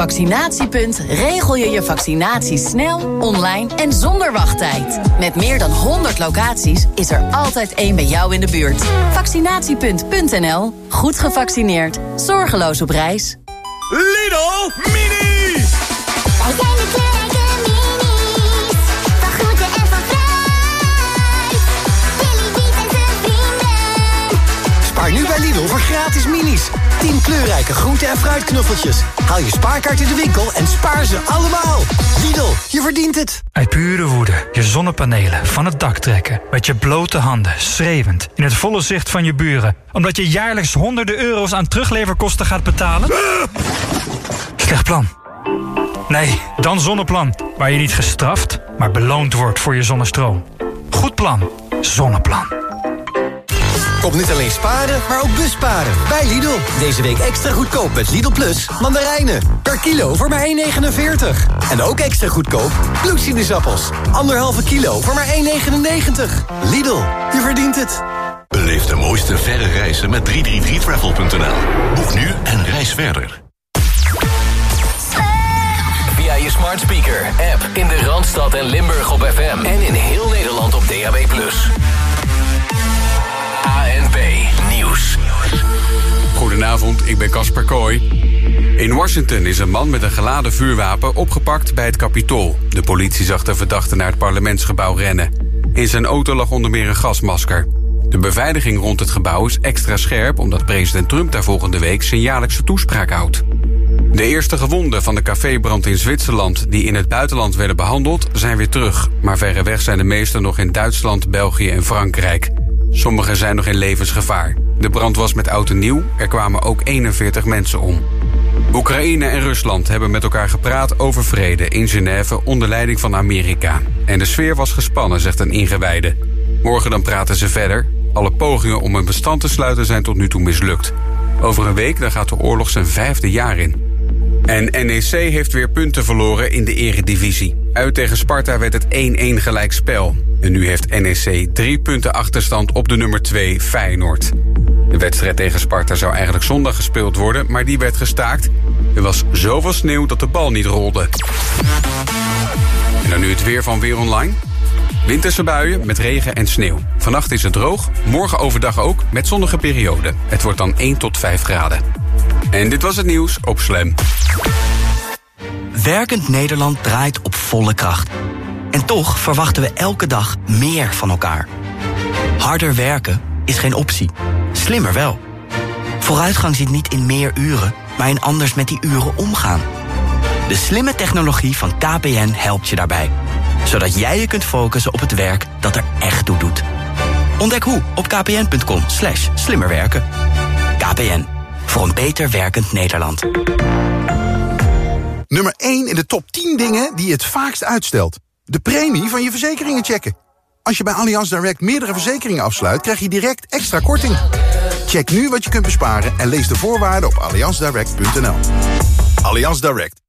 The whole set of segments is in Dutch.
Vaccinatiepunt regel je je vaccinatie snel, online en zonder wachttijd. Met meer dan 100 locaties is er altijd één bij jou in de buurt. Vaccinatiepunt.nl. Goed gevaccineerd. Zorgeloos op reis. Lidl Mini! Wij zijn de kleurrijke minis. Van groente en van fruit. Billy Biet en zijn vrienden. Spaar nu bij Lidl voor gratis minis. 10 kleurrijke groente- en fruitknuffeltjes. Haal je spaarkaart in de winkel en spaar ze allemaal. Lidl, je verdient het. Uit pure woede je zonnepanelen van het dak trekken. Met je blote handen, schreeuwend, in het volle zicht van je buren. Omdat je jaarlijks honderden euro's aan terugleverkosten gaat betalen? Slecht plan. Nee, dan Zonneplan. Waar je niet gestraft, maar beloond wordt voor je zonnestroom. Goed plan. Zonneplan. Kom niet alleen sparen, maar ook busparen. Bij Lidl. Deze week extra goedkoop met Lidl Plus mandarijnen. Per kilo voor maar 1,49. En ook extra goedkoop bloedsinusappels. Anderhalve kilo voor maar 1,99. Lidl, je verdient het. Beleef de mooiste verre reizen met 333travel.nl. Boek nu en reis verder. Via je smart speaker, app in de Randstad en Limburg op FM. En in heel Nederland op DAB+. ANP Nieuws. Goedenavond, ik ben Casper Kooi. In Washington is een man met een geladen vuurwapen opgepakt bij het Capitool. De politie zag de verdachte naar het parlementsgebouw rennen. In zijn auto lag onder meer een gasmasker. De beveiliging rond het gebouw is extra scherp... omdat president Trump daar volgende week zijn jaarlijkse toespraak houdt. De eerste gewonden van de cafébrand in Zwitserland... die in het buitenland werden behandeld, zijn weer terug. Maar verreweg zijn de meesten nog in Duitsland, België en Frankrijk. Sommigen zijn nog in levensgevaar. De brand was met oud en nieuw, er kwamen ook 41 mensen om. Oekraïne en Rusland hebben met elkaar gepraat over vrede in Genève onder leiding van Amerika. En de sfeer was gespannen, zegt een ingewijde. Morgen dan praten ze verder. Alle pogingen om een bestand te sluiten zijn tot nu toe mislukt. Over een week dan gaat de oorlog zijn vijfde jaar in. En NEC heeft weer punten verloren in de eredivisie. Uit tegen Sparta werd het 1-1 gelijkspel. En nu heeft NEC drie punten achterstand op de nummer 2 Feyenoord. De wedstrijd tegen Sparta zou eigenlijk zondag gespeeld worden, maar die werd gestaakt. Er was zoveel sneeuw dat de bal niet rolde. En dan nu het weer van Weer Online. Winterse buien met regen en sneeuw. Vannacht is het droog, morgen overdag ook met zonnige perioden. Het wordt dan 1 tot 5 graden. En dit was het nieuws op Slam. Werkend Nederland draait op volle kracht. En toch verwachten we elke dag meer van elkaar. Harder werken is geen optie. Slimmer wel. Vooruitgang zit niet in meer uren, maar in anders met die uren omgaan. De slimme technologie van KPN helpt je daarbij. Zodat jij je kunt focussen op het werk dat er echt toe doet. Ontdek hoe op kpn.com slash slimmerwerken. KPN, voor een beter werkend Nederland. Nummer 1 in de top 10 dingen die je het vaakst uitstelt. De premie van je verzekeringen checken. Als je bij Allianz Direct meerdere verzekeringen afsluit... krijg je direct extra korting. Check nu wat je kunt besparen en lees de voorwaarden op allianzdirect.nl. Allianz Direct.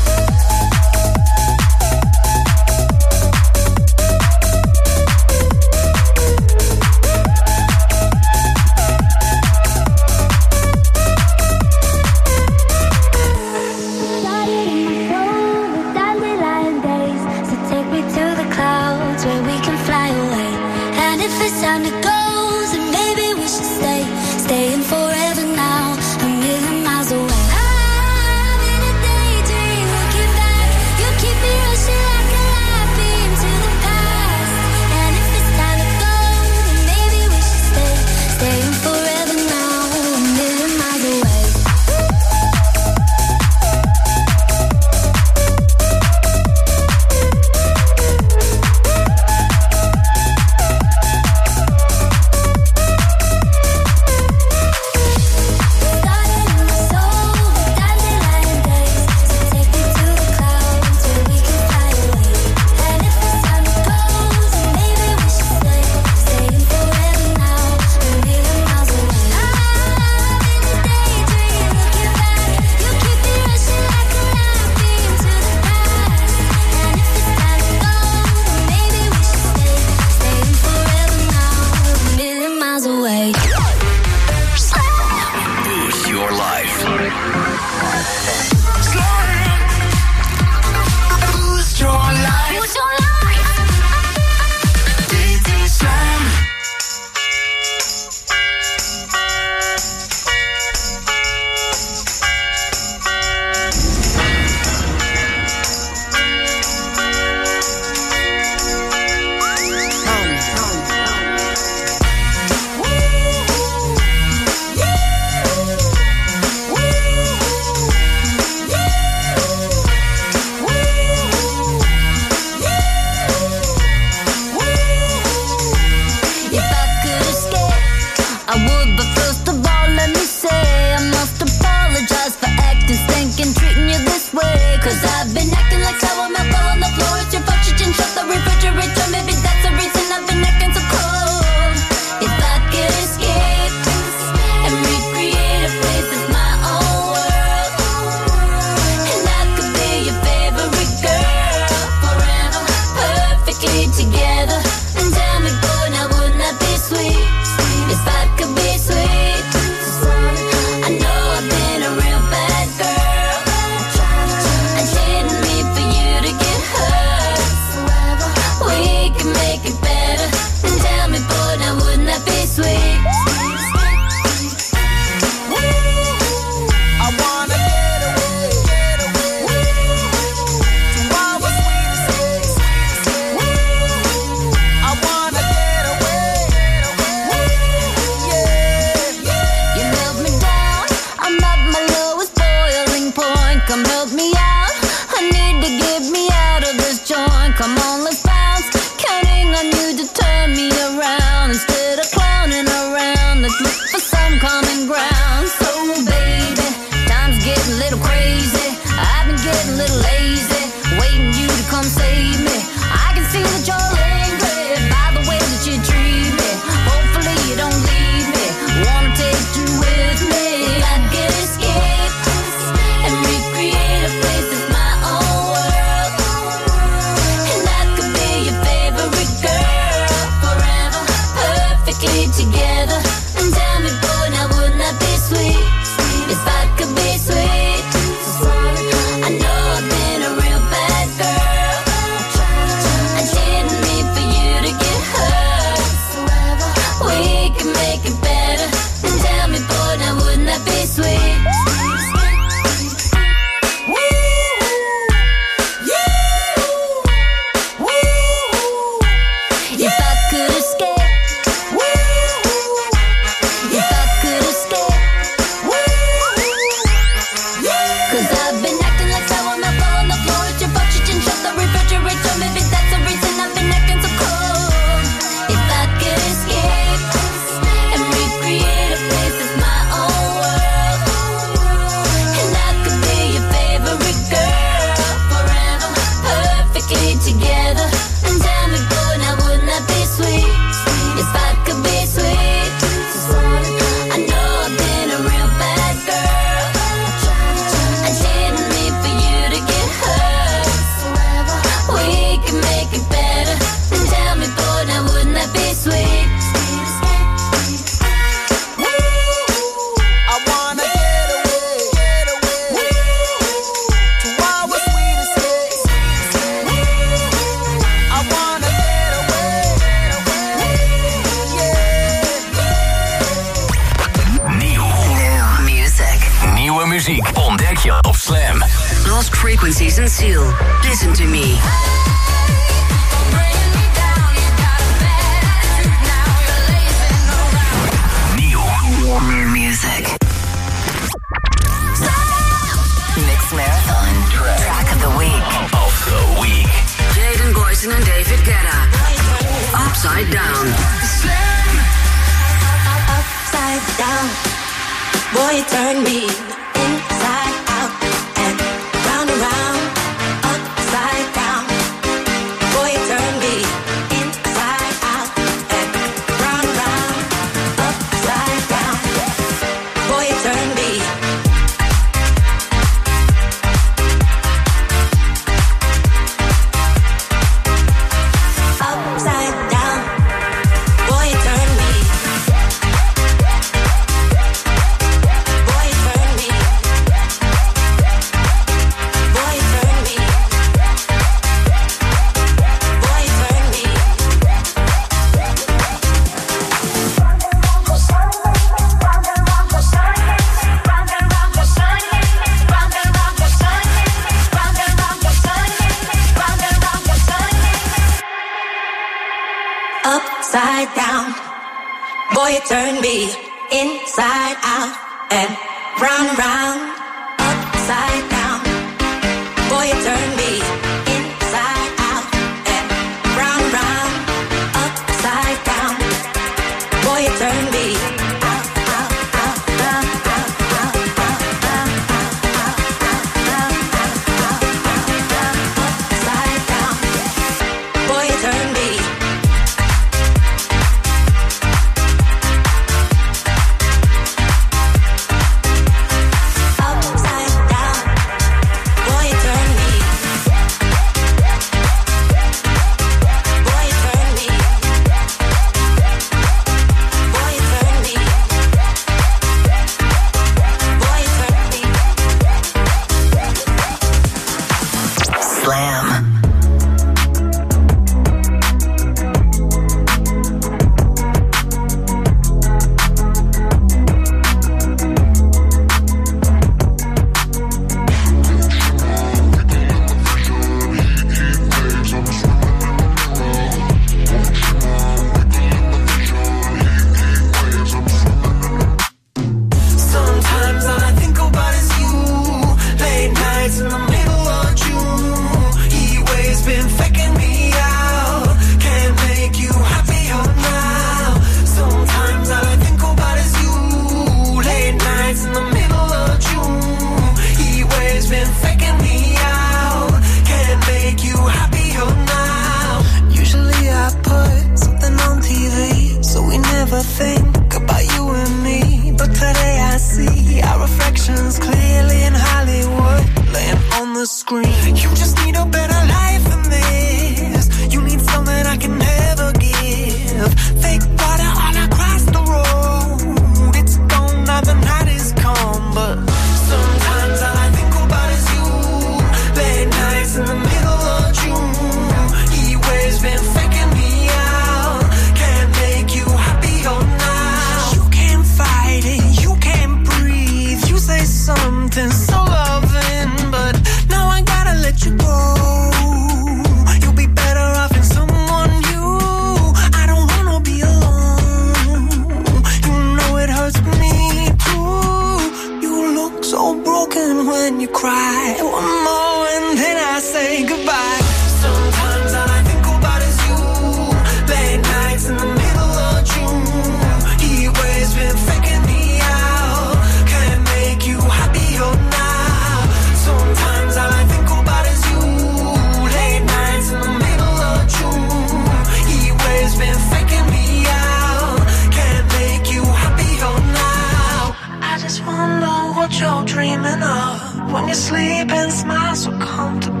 When you sleep and smile so comfortable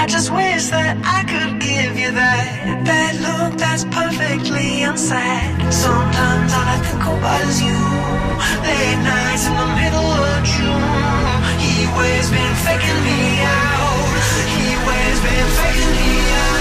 I just wish that I could give you that That look that's perfectly unsaid. Sometimes all I think about is you Late nights in the middle of June. He always been faking me out. He always been faking me out.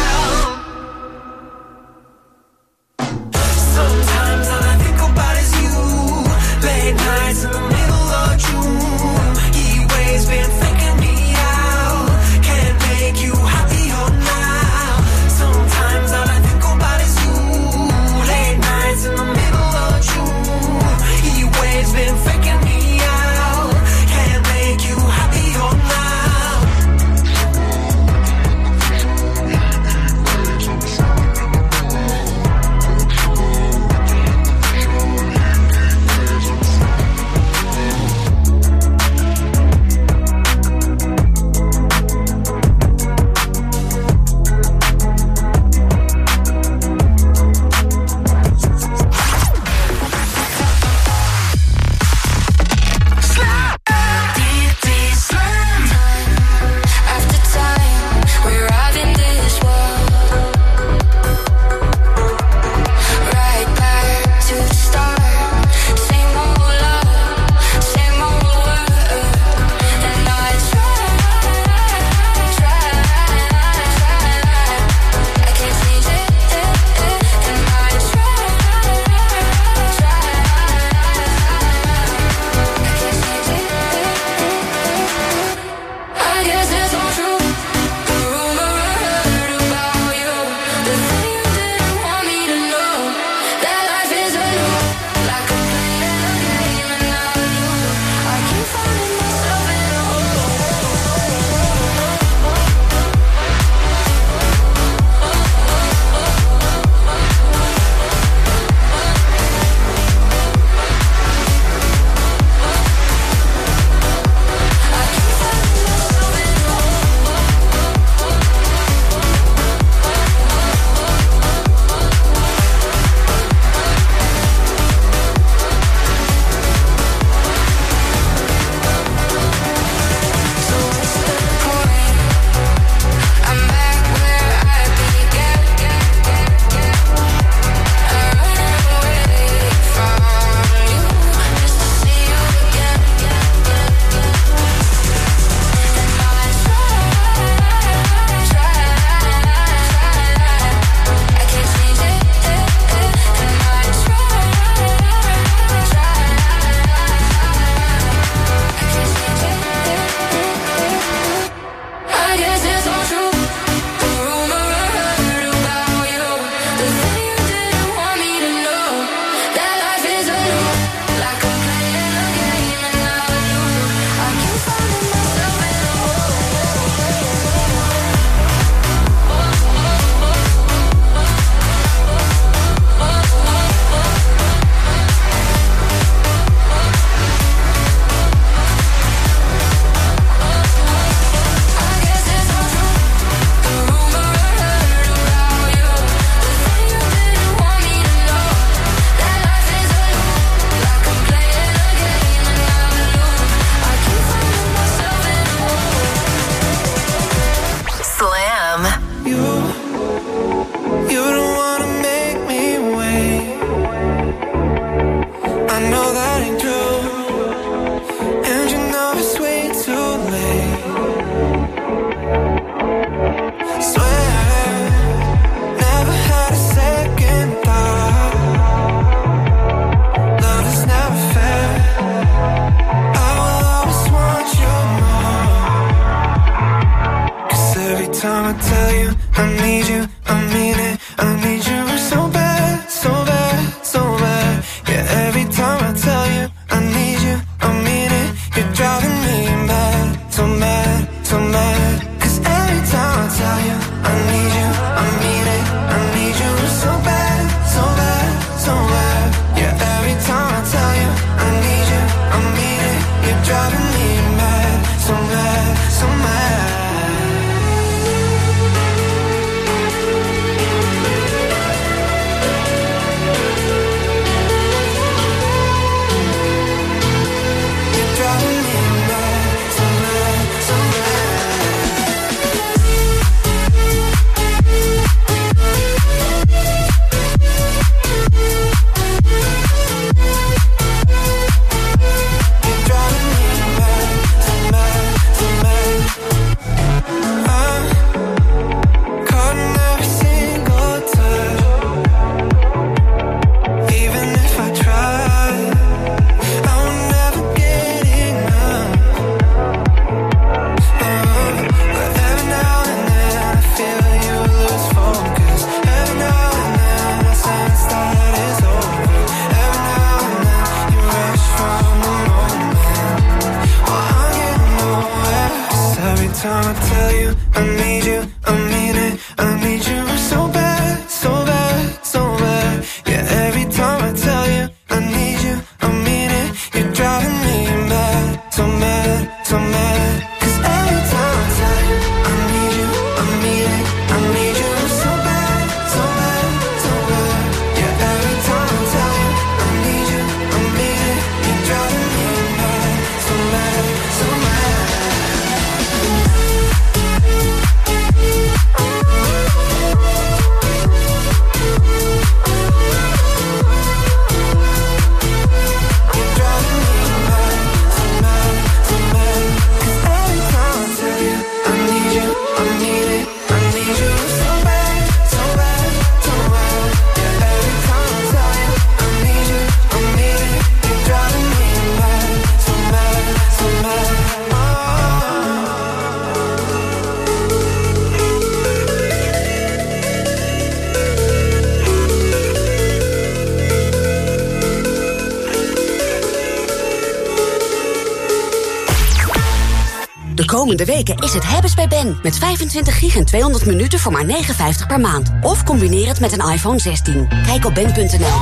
Met 25 gig en 200 minuten voor maar 59 per maand. Of combineer het met een iPhone 16. Kijk op ben.nl.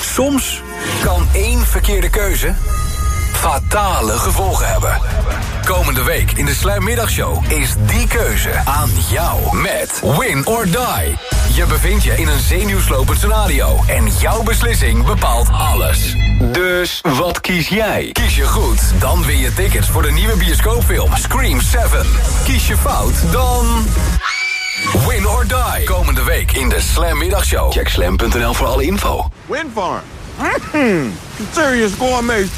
Soms kan één verkeerde keuze fatale gevolgen hebben. Komende week in de Sluimmiddagshow is die keuze aan jou met Win or Die. Je bevindt je in een zenuwslopend scenario en jouw beslissing bepaalt alles. Dus wat kies jij? Kies je goed, dan win je tickets voor de nieuwe bioscoopfilm Scream 7. Kies je fout, dan... Win or Die. Komende week in de Slam Middagshow. Check slam.nl voor alle info. Windfarm. Mmm, serious gourmet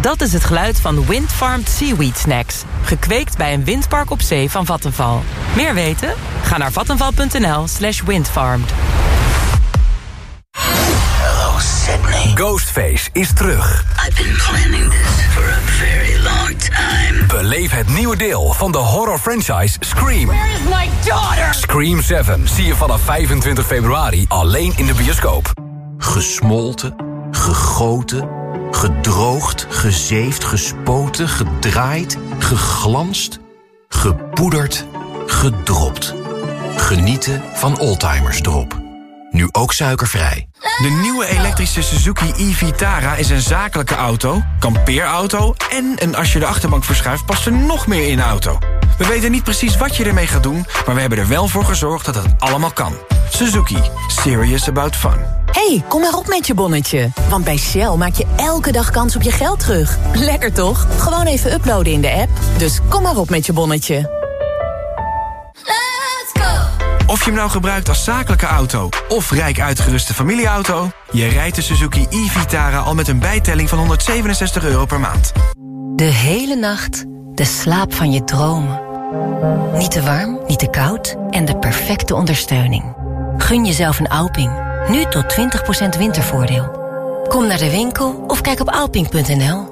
Dat is het geluid van Windfarmed Seaweed Snacks. Gekweekt bij een windpark op zee van Vattenval. Meer weten? Ga naar vattenval.nl slash windfarmed. Ghostface is terug. I've been planning this for a very long time. Beleef het nieuwe deel van de horror franchise Scream. Where is my daughter? Scream 7 zie je vanaf 25 februari alleen in de bioscoop. Gesmolten, gegoten, gedroogd, gezeefd, gespoten, gedraaid, geglanst, gepoederd, gedropt. Genieten van Oldtimers Drop. Nu ook suikervrij. De nieuwe elektrische Suzuki e-Vitara is een zakelijke auto, kampeerauto... en een als je de achterbank verschuift past er nog meer in de auto. We weten niet precies wat je ermee gaat doen... maar we hebben er wel voor gezorgd dat het allemaal kan. Suzuki. Serious about fun. hey, kom maar op met je bonnetje. Want bij Shell maak je elke dag kans op je geld terug. Lekker toch? Gewoon even uploaden in de app. Dus kom maar op met je bonnetje. Of je hem nou gebruikt als zakelijke auto of rijk uitgeruste familieauto... je rijdt de Suzuki e-Vitara al met een bijtelling van 167 euro per maand. De hele nacht de slaap van je dromen. Niet te warm, niet te koud en de perfecte ondersteuning. Gun jezelf een Alping. Nu tot 20% wintervoordeel. Kom naar de winkel of kijk op alping.nl.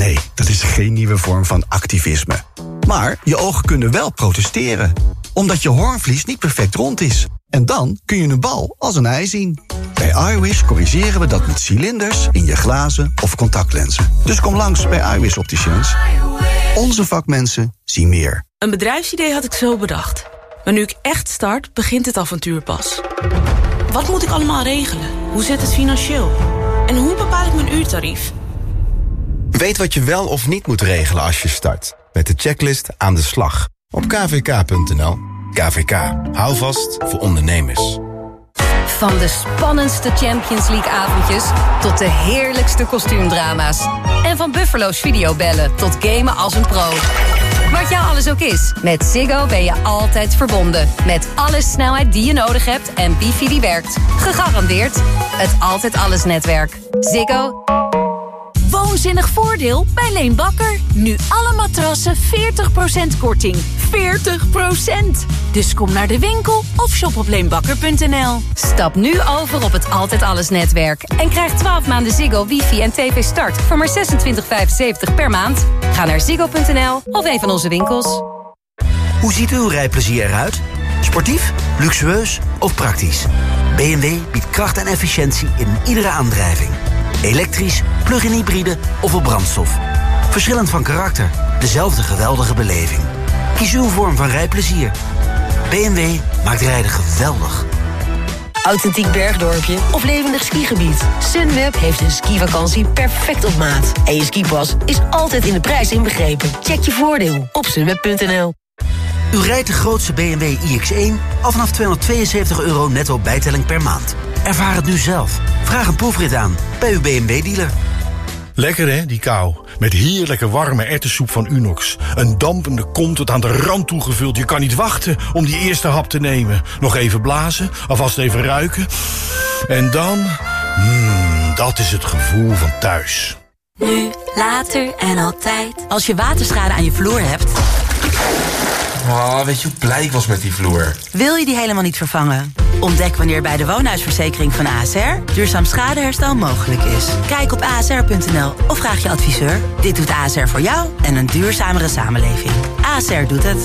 Nee, dat is geen nieuwe vorm van activisme. Maar je ogen kunnen wel protesteren. Omdat je hoornvlies niet perfect rond is. En dan kun je een bal als een ei zien. Bij iWish corrigeren we dat met cilinders in je glazen of contactlenzen. Dus kom langs bij iWish Opticians. Onze vakmensen zien meer. Een bedrijfsidee had ik zo bedacht. Maar nu ik echt start, begint het avontuur pas. Wat moet ik allemaal regelen? Hoe zit het financieel? En hoe bepaal ik mijn uurtarief? Weet wat je wel of niet moet regelen als je start. Met de checklist aan de slag. Op kvk.nl. KVK. Hou vast voor ondernemers. Van de spannendste Champions League avondjes tot de heerlijkste kostuumdrama's. En van Buffalo's videobellen tot gamen als een pro. Wat jou alles ook is, met Ziggo ben je altijd verbonden. Met alle snelheid die je nodig hebt en wifi die werkt. Gegarandeerd het Altijd Alles netwerk. Ziggo. Woonzinnig voordeel bij Leen Bakker. Nu alle matrassen 40% korting. 40%! Dus kom naar de winkel of shop op leenbakker.nl. Stap nu over op het Altijd Alles netwerk. En krijg 12 maanden Ziggo, wifi en tv start voor maar 26,75 per maand. Ga naar ziggo.nl of een van onze winkels. Hoe ziet uw rijplezier eruit? Sportief, luxueus of praktisch? BMW biedt kracht en efficiëntie in iedere aandrijving. Elektrisch, plug-in hybride of op brandstof. Verschillend van karakter, dezelfde geweldige beleving. Kies uw vorm van rijplezier. BMW maakt rijden geweldig. Authentiek bergdorpje of levendig skigebied. Sunweb heeft een skivakantie perfect op maat. En je skipas is altijd in de prijs inbegrepen. Check je voordeel op sunweb.nl. U rijdt de grootste BMW iX1 al vanaf 272 euro netto bijtelling per maand. Ervaar het nu zelf. Vraag een proefrit aan bij uw BMW-dealer. Lekker hè, die kou. Met heerlijke warme ertessoep van Unox. Een dampende kom tot aan de rand toegevuld. Je kan niet wachten om die eerste hap te nemen. Nog even blazen, alvast even ruiken. En dan... Mmm, dat is het gevoel van thuis. Nu, later en altijd. Als je waterschade aan je vloer hebt... Oh, weet je hoe blij ik was met die vloer? Wil je die helemaal niet vervangen? Ontdek wanneer bij de woonhuisverzekering van ASR duurzaam schadeherstel mogelijk is. Kijk op asr.nl of vraag je adviseur. Dit doet ASR voor jou en een duurzamere samenleving. ASR doet het.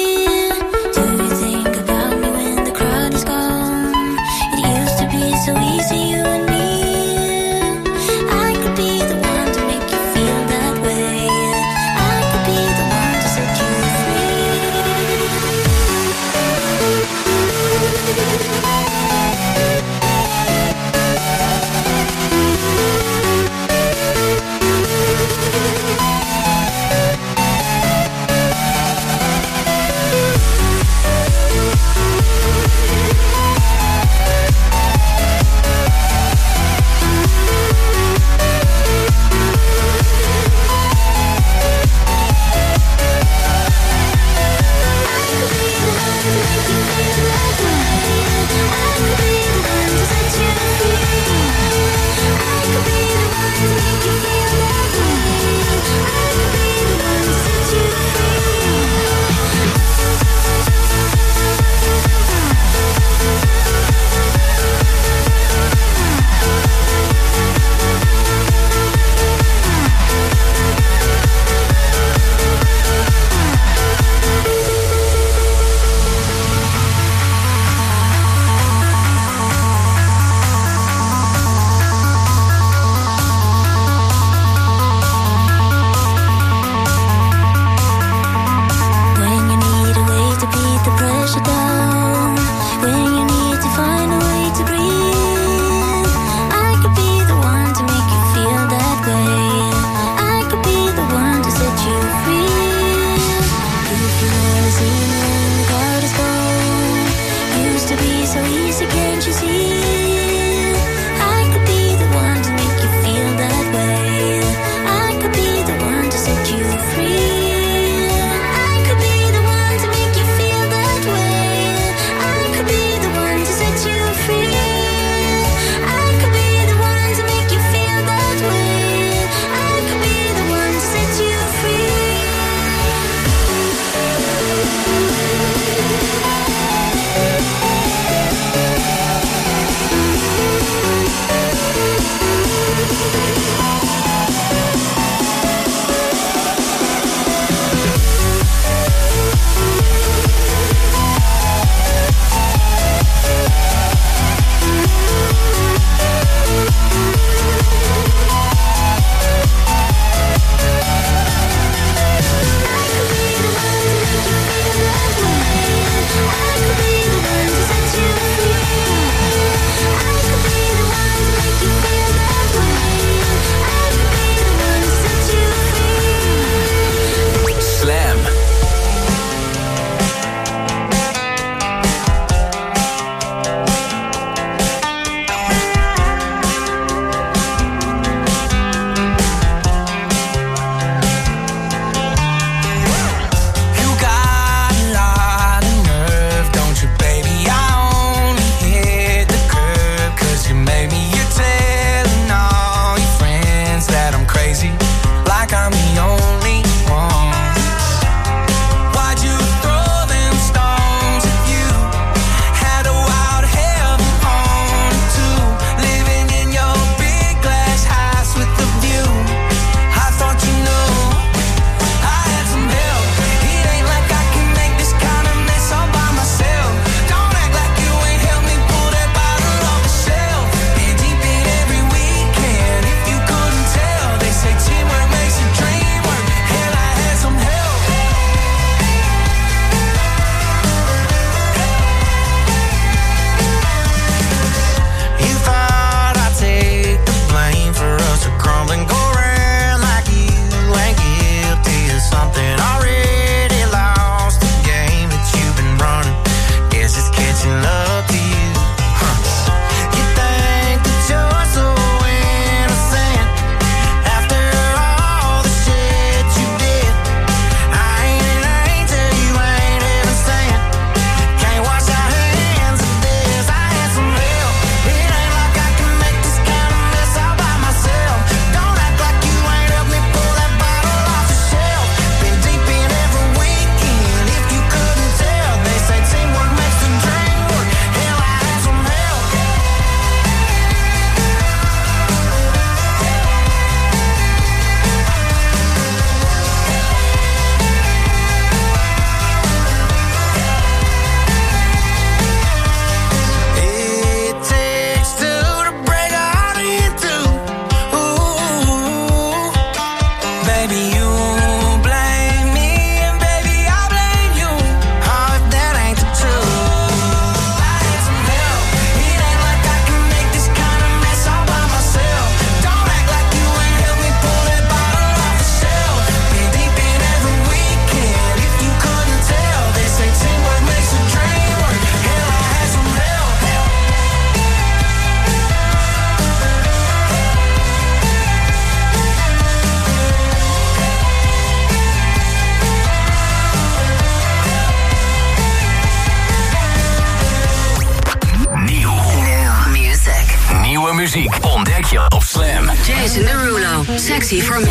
From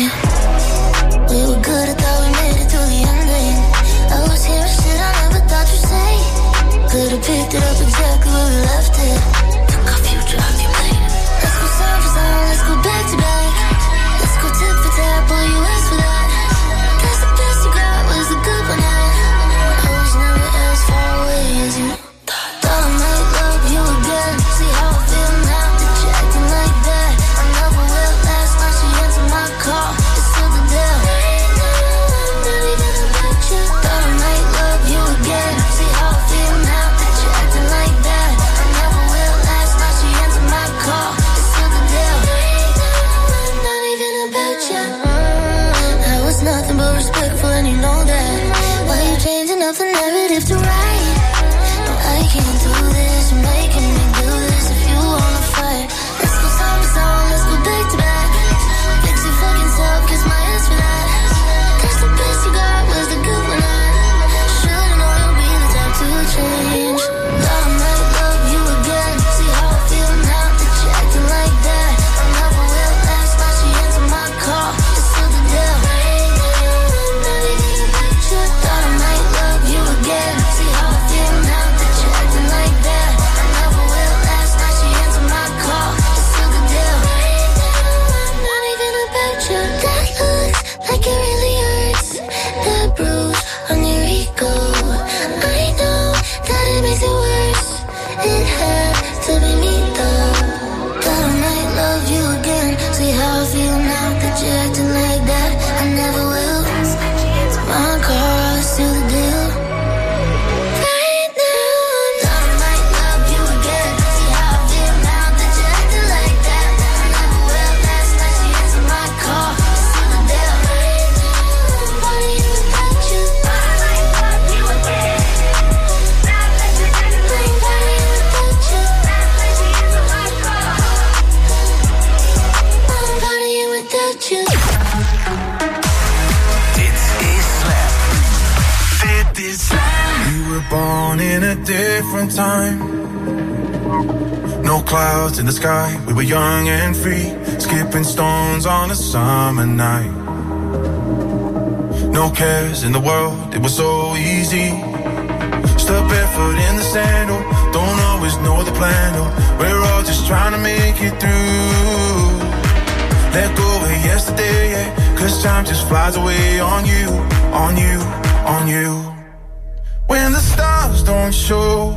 it the sky. We were young and free, skipping stones on a summer night. No cares in the world, it was so easy. Stuck barefoot in the sand, oh, don't always know the plan. Oh, we're all just trying to make it through. Let go of yesterday, yeah, cause time just flies away on you, on you, on you. When the stars don't show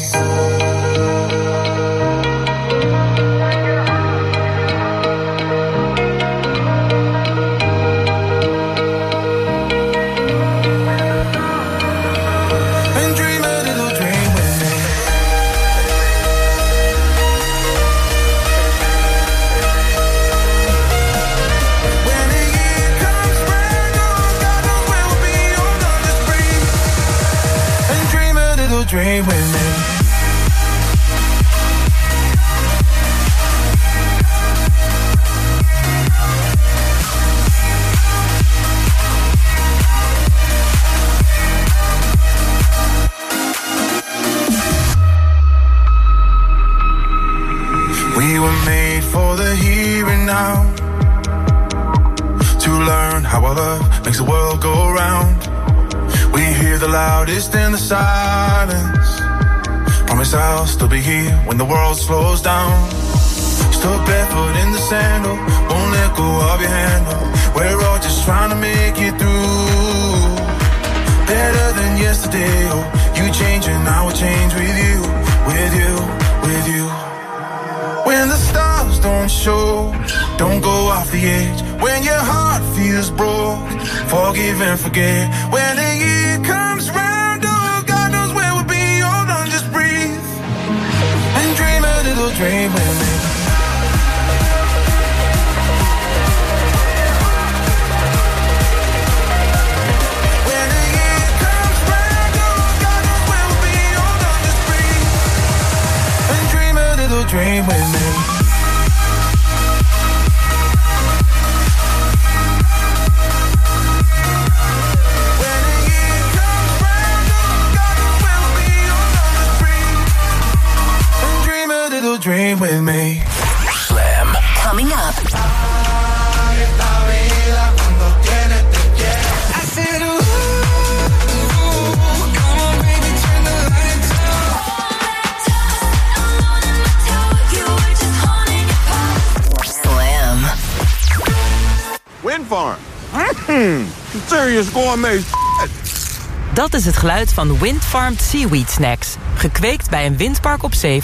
loudest in the silence. Promise I'll still be here when the world slows down. Still barefoot in the sandal, won't let go of your handle. We're all just trying to make it through. Better than yesterday, oh, you change and I will change with you, with you, with you. When the stars don't show, don't go off the edge. When your heart feels broke, forgive and forget. When the years spree. And dream a little dream with me. Dream with me. Slam. Coming up. I said, ooh, come on, baby, turn the lights Slam. Windfarm. Mm, serious gourmet Dat is het geluid van Windfarmed Seaweed Snacks. Gekweekt bij een windpark op zee van